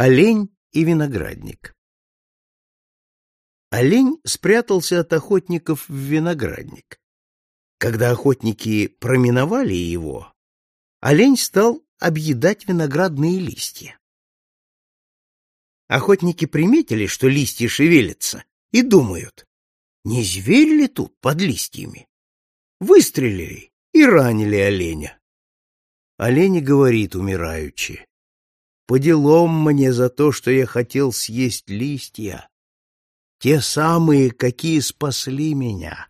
Олень и виноградник Олень спрятался от охотников в виноградник. Когда охотники проминовали его, олень стал объедать виноградные листья. Охотники приметили, что листья шевелятся, и думают, не зверь ли тут под листьями? Выстрелили и ранили оленя. Олень говорит умираючи, по делам мне за то, что я хотел съесть листья, те самые, какие спасли меня.